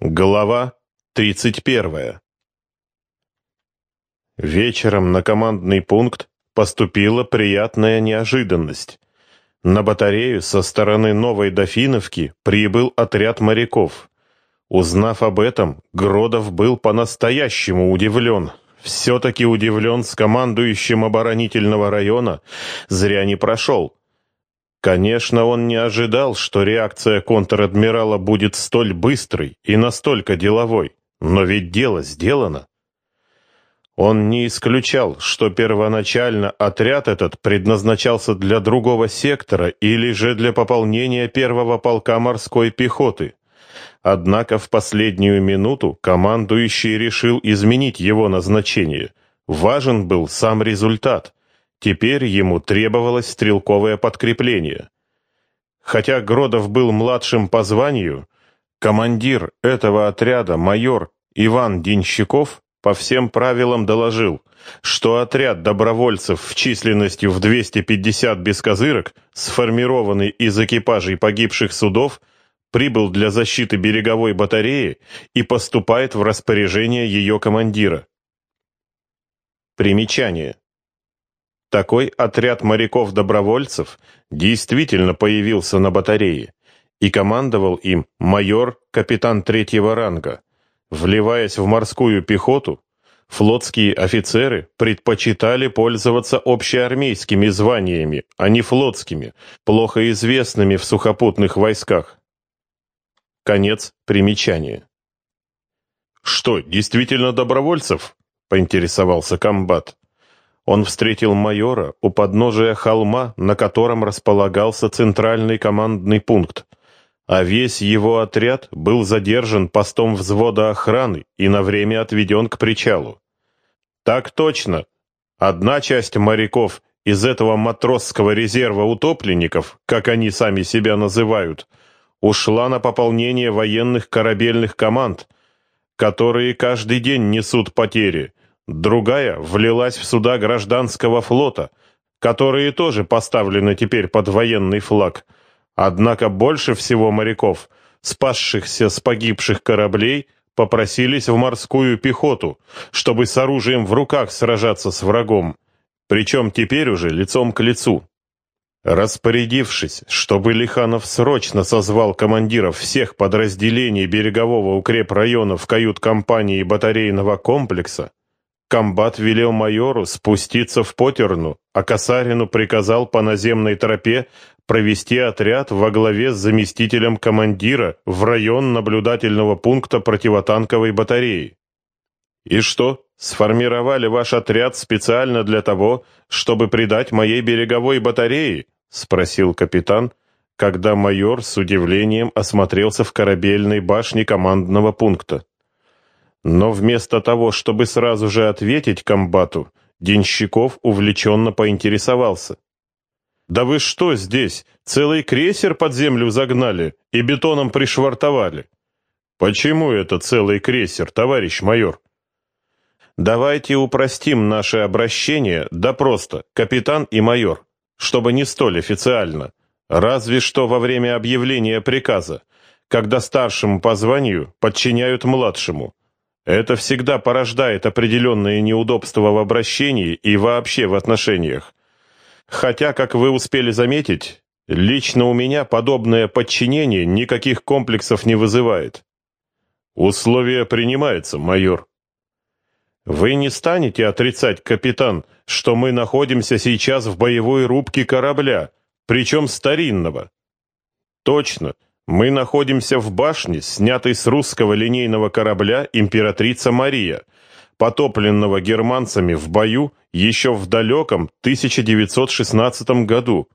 Глава 31. Вечером на командный пункт поступила приятная неожиданность. На батарею со стороны Новой Дофиновки прибыл отряд моряков. Узнав об этом, Гродов был по-настоящему удивлен. Все-таки удивлен с командующим оборонительного района, зря не прошел. Конечно, он не ожидал, что реакция контр-адмирала будет столь быстрой и настолько деловой, но ведь дело сделано. Он не исключал, что первоначально отряд этот предназначался для другого сектора или же для пополнения первого полка морской пехоты. Однако в последнюю минуту командующий решил изменить его назначение. Важен был сам результат. Теперь ему требовалось стрелковое подкрепление. Хотя Гродов был младшим по званию, командир этого отряда, майор Иван Денщиков, по всем правилам доложил, что отряд добровольцев в численностью в 250 бескозырок, сформированный из экипажей погибших судов, прибыл для защиты береговой батареи и поступает в распоряжение ее командира. Примечание. Такой отряд моряков-добровольцев действительно появился на батарее, и командовал им майор, капитан третьего ранга. Вливаясь в морскую пехоту, флотские офицеры предпочитали пользоваться общеармейскими званиями, а не флотскими, плохо известными в сухопутных войсках. Конец примечания. «Что, действительно добровольцев?» — поинтересовался комбат он встретил майора у подножия холма, на котором располагался центральный командный пункт, а весь его отряд был задержан постом взвода охраны и на время отведен к причалу. Так точно. Одна часть моряков из этого матросского резерва утопленников, как они сами себя называют, ушла на пополнение военных корабельных команд, которые каждый день несут потери – Другая влилась в суда гражданского флота, которые тоже поставлены теперь под военный флаг. Однако больше всего моряков, спасшихся с погибших кораблей, попросились в морскую пехоту, чтобы с оружием в руках сражаться с врагом, причем теперь уже лицом к лицу. Распорядившись, чтобы Лиханов срочно созвал командиров всех подразделений берегового укрепрайона в кают-компании батарейного комплекса, Комбат велел майору спуститься в Потерну, а Касарину приказал по наземной тропе провести отряд во главе с заместителем командира в район наблюдательного пункта противотанковой батареи. «И что, сформировали ваш отряд специально для того, чтобы придать моей береговой батарее?» — спросил капитан, когда майор с удивлением осмотрелся в корабельной башне командного пункта. Но вместо того, чтобы сразу же ответить комбату, Денщиков увлеченно поинтересовался. «Да вы что здесь, целый крейсер под землю загнали и бетоном пришвартовали?» «Почему это целый крейсер, товарищ майор?» «Давайте упростим наше обращение, да просто, капитан и майор, чтобы не столь официально, разве что во время объявления приказа, когда старшему по званию подчиняют младшему, это всегда порождает определенные неудобства в обращении и вообще в отношениях. Хотя, как вы успели заметить, лично у меня подобное подчинение никаких комплексов не вызывает. Условие принимается, майор. Вы не станете отрицать, капитан, что мы находимся сейчас в боевой рубке корабля, причем старинного. Точно. Мы находимся в башне, снятой с русского линейного корабля «Императрица Мария», потопленного германцами в бою еще в далеком 1916 году.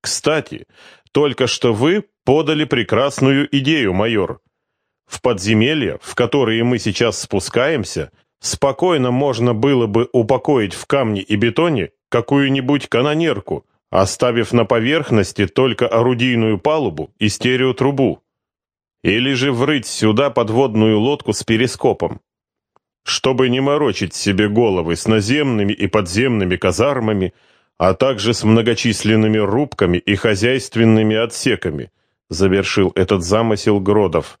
Кстати, только что вы подали прекрасную идею, майор. В подземелье, в которые мы сейчас спускаемся, спокойно можно было бы упокоить в камне и бетоне какую-нибудь канонерку, оставив на поверхности только орудийную палубу и стереотрубу. Или же врыть сюда подводную лодку с перископом. Чтобы не морочить себе головы с наземными и подземными казармами, а также с многочисленными рубками и хозяйственными отсеками, завершил этот замысел Гродов.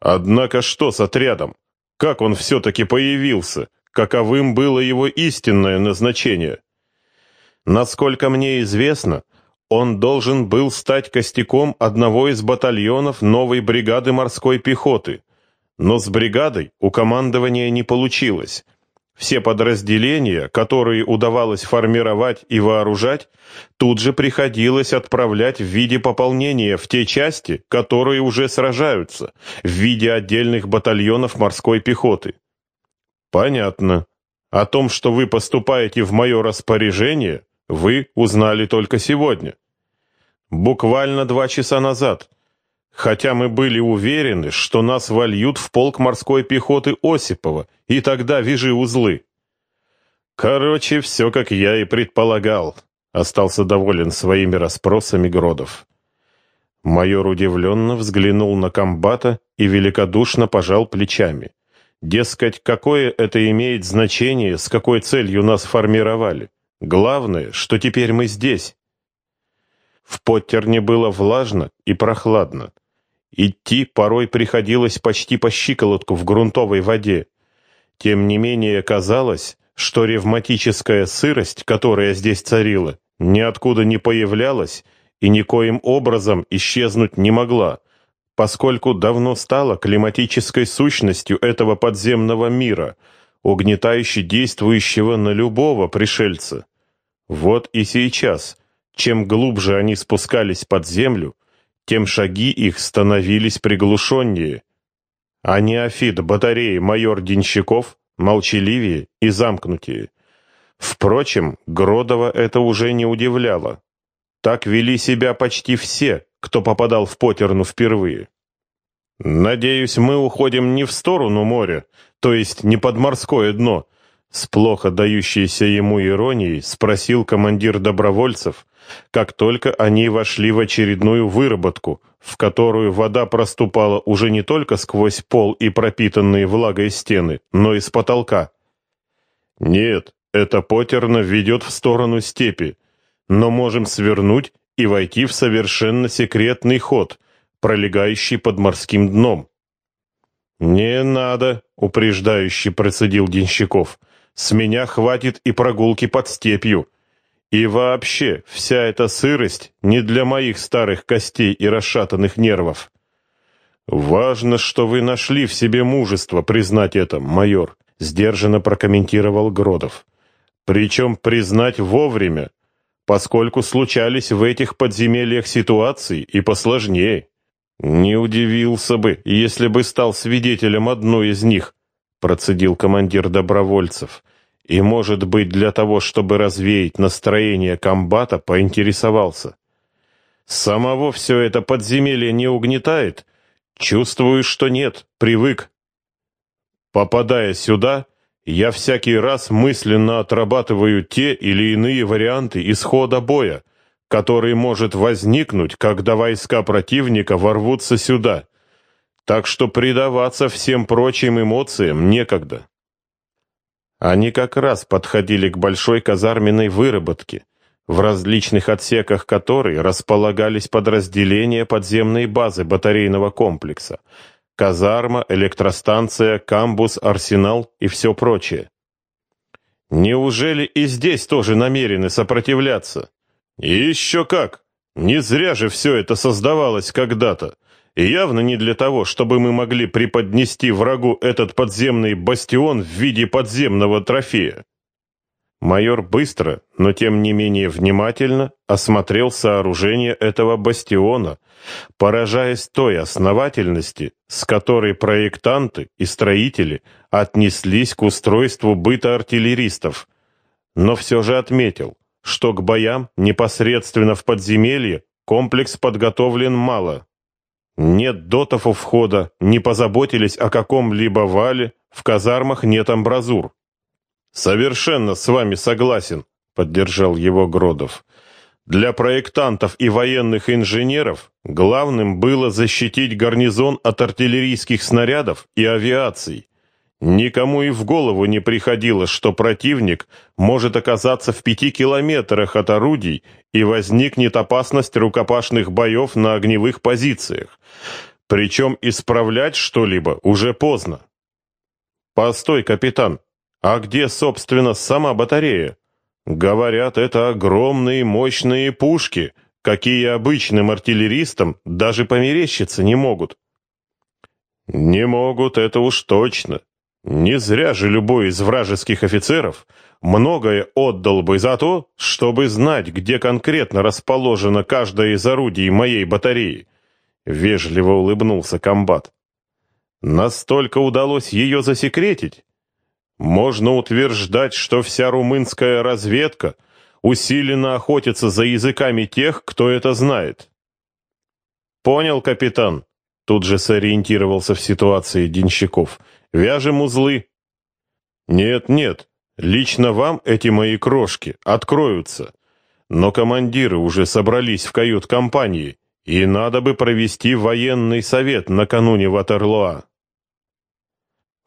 Однако что с отрядом? Как он все-таки появился? Каковым было его истинное назначение? Насколько мне известно, он должен был стать костяком одного из батальонов новой бригады морской пехоты. Но с бригадой у командования не получилось. Все подразделения, которые удавалось формировать и вооружать, тут же приходилось отправлять в виде пополнения в те части, которые уже сражаются, в виде отдельных батальонов морской пехоты. Понятно. О том, что вы поступаете в мое распоряжение, вы узнали только сегодня. Буквально два часа назад. Хотя мы были уверены, что нас вольют в полк морской пехоты Осипова, и тогда вяжи узлы. Короче, все, как я и предполагал. Остался доволен своими расспросами Гродов. Майор удивленно взглянул на комбата и великодушно пожал плечами. Дескать, какое это имеет значение, с какой целью нас формировали? Главное, что теперь мы здесь. В Поттерне было влажно и прохладно. Идти порой приходилось почти по щиколотку в грунтовой воде. Тем не менее казалось, что ревматическая сырость, которая здесь царила, ниоткуда не появлялась и никоим образом исчезнуть не могла, поскольку давно стала климатической сущностью этого подземного мира, угнетающе действующего на любого пришельца. Вот и сейчас, чем глубже они спускались под землю, тем шаги их становились приглушеннее. А неофит батареи майор Денщиков молчаливее и замкнутее. Впрочем, Гродова это уже не удивляло. Так вели себя почти все, кто попадал в Потерну впервые. «Надеюсь, мы уходим не в сторону моря, то есть не под морское дно», с плохо дающейся ему иронией спросил командир добровольцев, как только они вошли в очередную выработку, в которую вода проступала уже не только сквозь пол и пропитанные влагой стены, но и с потолка. «Нет, это потерно ведет в сторону степи, но можем свернуть и войти в совершенно секретный ход, пролегающий под морским дном». «Не надо», — упреждающе процедил Денщиков, — «с меня хватит и прогулки под степью». И вообще, вся эта сырость не для моих старых костей и расшатанных нервов. Важно, что вы нашли в себе мужество признать это, майор, сдержанно прокомментировал Гродов. Причем признать вовремя, поскольку случались в этих подземельях ситуации и посложнее. Не удивился бы, если бы стал свидетелем одной из них, процедил командир добровольцев и, может быть, для того, чтобы развеять настроение комбата, поинтересовался. «Самого все это подземелье не угнетает? Чувствую, что нет, привык. Попадая сюда, я всякий раз мысленно отрабатываю те или иные варианты исхода боя, который может возникнуть, когда войска противника ворвутся сюда. Так что предаваться всем прочим эмоциям некогда. Они как раз подходили к большой казарменной выработке, в различных отсеках которой располагались подразделения подземной базы батарейного комплекса, казарма, электростанция, камбус, арсенал и все прочее. Неужели и здесь тоже намерены сопротивляться? И еще как! Не зря же все это создавалось когда-то. Явно не для того, чтобы мы могли преподнести врагу этот подземный бастион в виде подземного трофея. Майор быстро, но тем не менее внимательно осмотрел сооружение этого бастиона, поражаясь той основательности, с которой проектанты и строители отнеслись к устройству быта артиллеристов, но все же отметил, что к боям непосредственно в подземелье комплекс подготовлен мало. Нет дотов у входа, не позаботились о каком-либо вале, в казармах нет амбразур. Совершенно с вами согласен, поддержал его Гродов. Для проектантов и военных инженеров главным было защитить гарнизон от артиллерийских снарядов и авиации. Никому и в голову не приходило, что противник может оказаться в пяти километрах от орудий и возникнет опасность рукопашных боев на огневых позициях. Причем исправлять что-либо уже поздно. Постой, капитан, а где, собственно, сама батарея? Говорят, это огромные мощные пушки, какие обычным артиллеристам даже померещиться не могут. Не могут, это уж точно. Не зря же любой из вражеских офицеров многое отдал бы за то, чтобы знать, где конкретно расположено каждое из орудий моей батареи. Вежливо улыбнулся комбат. Настолько удалось ее засекретить. Можно утверждать, что вся румынская разведка усиленно охотится за языками тех, кто это знает. Понял, капитан. Тут же сориентировался в ситуации Денщиков. Вяжем узлы. Нет, нет, лично вам эти мои крошки откроются. Но командиры уже собрались в кают-компании, и надо бы провести военный совет накануне Ватерлоа.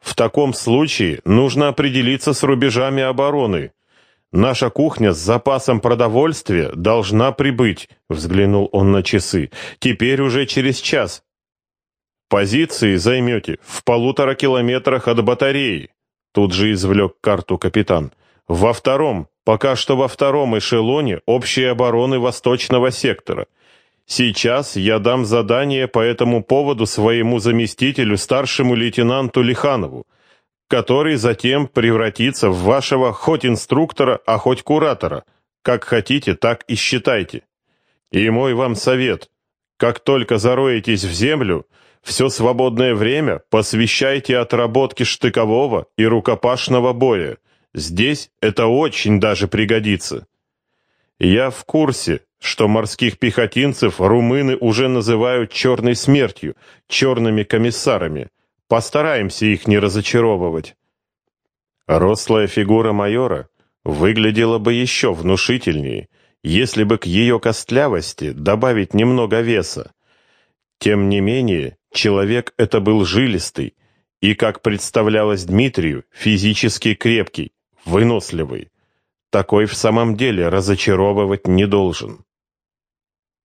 В таком случае нужно определиться с рубежами обороны. Наша кухня с запасом продовольствия должна прибыть, взглянул он на часы. Теперь уже через час. Позиции займете в полутора километрах от батареи. Тут же извлек карту капитан. Во втором, пока что во втором эшелоне общей обороны восточного сектора. Сейчас я дам задание по этому поводу своему заместителю, старшему лейтенанту Лиханову, который затем превратится в вашего хоть инструктора, а хоть куратора. Как хотите, так и считайте. И мой вам совет. Как только зароетесь в землю, все свободное время посвящайте отработке штыкового и рукопашного боя. Здесь это очень даже пригодится. Я в курсе, что морских пехотинцев румыны уже называют черной смертью, черными комиссарами. Постараемся их не разочаровывать. Рослая фигура майора выглядела бы еще внушительнее, если бы к ее костлявости добавить немного веса. Тем не менее, Человек это был жилистый и, как представлялось Дмитрию, физически крепкий, выносливый. Такой в самом деле разочаровывать не должен.